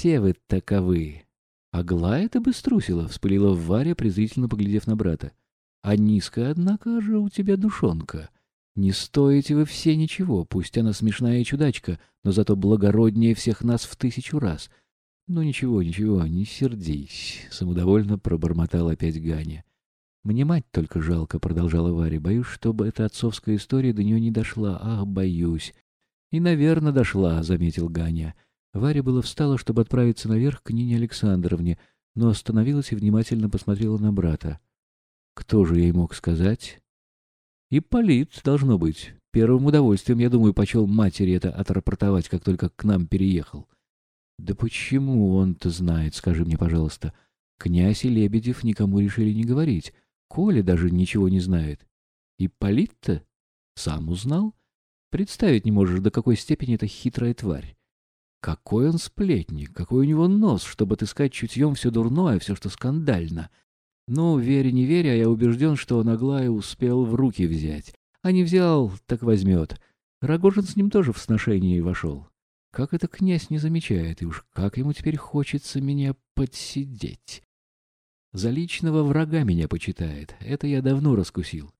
все вы таковы. Аглая ты бы струсила, вспылила Варя, презрительно поглядев на брата. А низкая, однако же, у тебя душонка. Не стоите вы все ничего, пусть она смешная чудачка, но зато благороднее всех нас в тысячу раз. Ну ничего, ничего, не сердись, — самодовольно пробормотал опять Ганя. Мне мать только жалко, — продолжала Варя. Боюсь, чтобы эта отцовская история до нее не дошла. Ах, боюсь. И, наверное, дошла, — заметил Ганя. Варя была встала, чтобы отправиться наверх к Нине Александровне, но остановилась и внимательно посмотрела на брата. Кто же ей мог сказать? Ипполит, должно быть. Первым удовольствием, я думаю, почел матери это отрапортовать, как только к нам переехал. Да почему он-то знает, скажи мне, пожалуйста. Князь и Лебедев никому решили не говорить. Коля даже ничего не знает. Ипполит-то сам узнал. Представить не можешь, до какой степени это хитрая тварь. Какой он сплетник, какой у него нос, чтобы отыскать чутьем все дурное, все, что скандально. Ну, верь, не верь, а я убежден, что он Аглая успел в руки взять. А не взял, так возьмет. Рогожин с ним тоже в сношение вошел. Как это князь не замечает, и уж как ему теперь хочется меня подсидеть. За личного врага меня почитает, это я давно раскусил.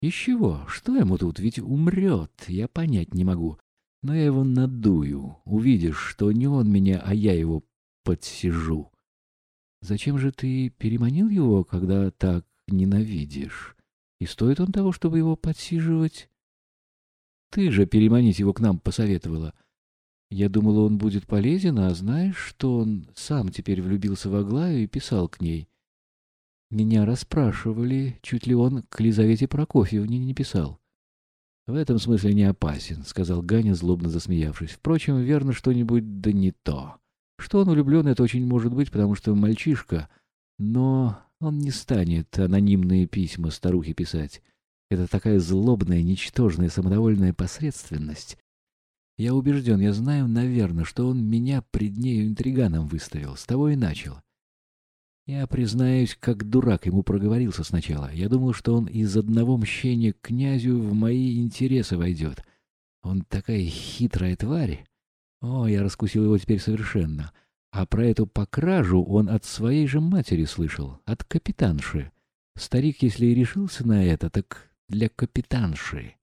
Из чего? Что ему тут? Ведь умрет, я понять не могу. Но я его надую. Увидишь, что не он меня, а я его подсижу. Зачем же ты переманил его, когда так ненавидишь? И стоит он того, чтобы его подсиживать? Ты же переманить его к нам посоветовала. Я думала, он будет полезен, а знаешь, что он сам теперь влюбился в Аглаю и писал к ней. Меня расспрашивали, чуть ли он к Лизавете Прокофьевне не писал. В этом смысле не опасен, — сказал Ганя, злобно засмеявшись. Впрочем, верно, что-нибудь да не то. Что он влюблен, это очень может быть, потому что мальчишка. Но он не станет анонимные письма старухе писать. Это такая злобная, ничтожная, самодовольная посредственность. Я убежден, я знаю, наверное, что он меня пред нею интриганом выставил. С того и начал. Я, признаюсь, как дурак ему проговорился сначала. Я думал, что он из одного мщения к князю в мои интересы войдет. Он такая хитрая тварь. О, я раскусил его теперь совершенно. А про эту покражу он от своей же матери слышал, от капитанши. Старик, если и решился на это, так для капитанши.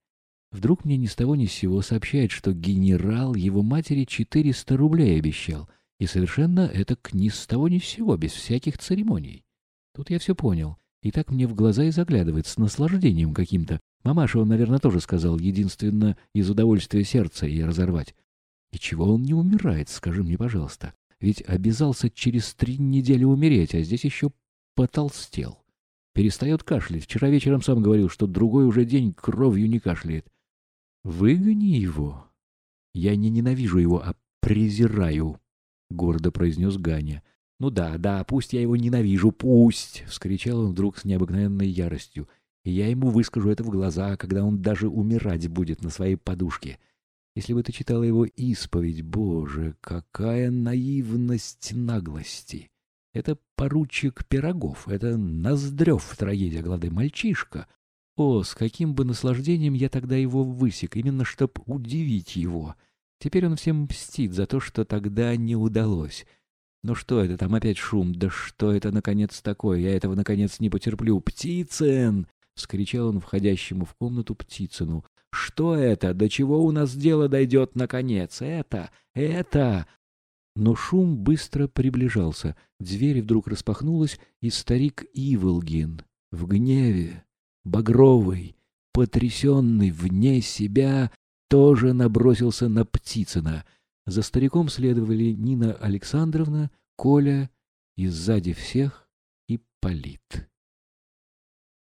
Вдруг мне ни с того ни с сего сообщает, что генерал его матери 400 рублей обещал — и совершенно это к ни с того ни с сего, без всяких церемоний. Тут я все понял. И так мне в глаза и заглядывает, с наслаждением каким-то. Мамаша он, наверное, тоже сказал, единственно из удовольствия сердца и разорвать. И чего он не умирает, скажи мне, пожалуйста. Ведь обязался через три недели умереть, а здесь еще потолстел. Перестает кашлять. Вчера вечером сам говорил, что другой уже день кровью не кашляет. Выгони его. Я не ненавижу его, а презираю, — гордо произнес Ганя. «Ну да, да, пусть я его ненавижу, пусть!» — вскричал он вдруг с необыкновенной яростью. «И я ему выскажу это в глаза, когда он даже умирать будет на своей подушке. Если бы ты читала его исповедь, боже, какая наивность наглости! Это поручик Пирогов, это Ноздрев, трагедия главный мальчишка. О, с каким бы наслаждением я тогда его высек, именно чтоб удивить его!» Теперь он всем мстит за то, что тогда не удалось. Ну что это там опять шум? Да что это, наконец, такое? Я этого, наконец, не потерплю. «Птицын!» — вскричал он входящему в комнату Птицыну. «Что это? До чего у нас дело дойдет, наконец? Это! Это!» Но шум быстро приближался. Дверь вдруг распахнулась, и старик Иволгин в гневе, багровый, потрясенный вне себя, тоже набросился на Птицына. За стариком следовали Нина Александровна, Коля и сзади всех Ипполит.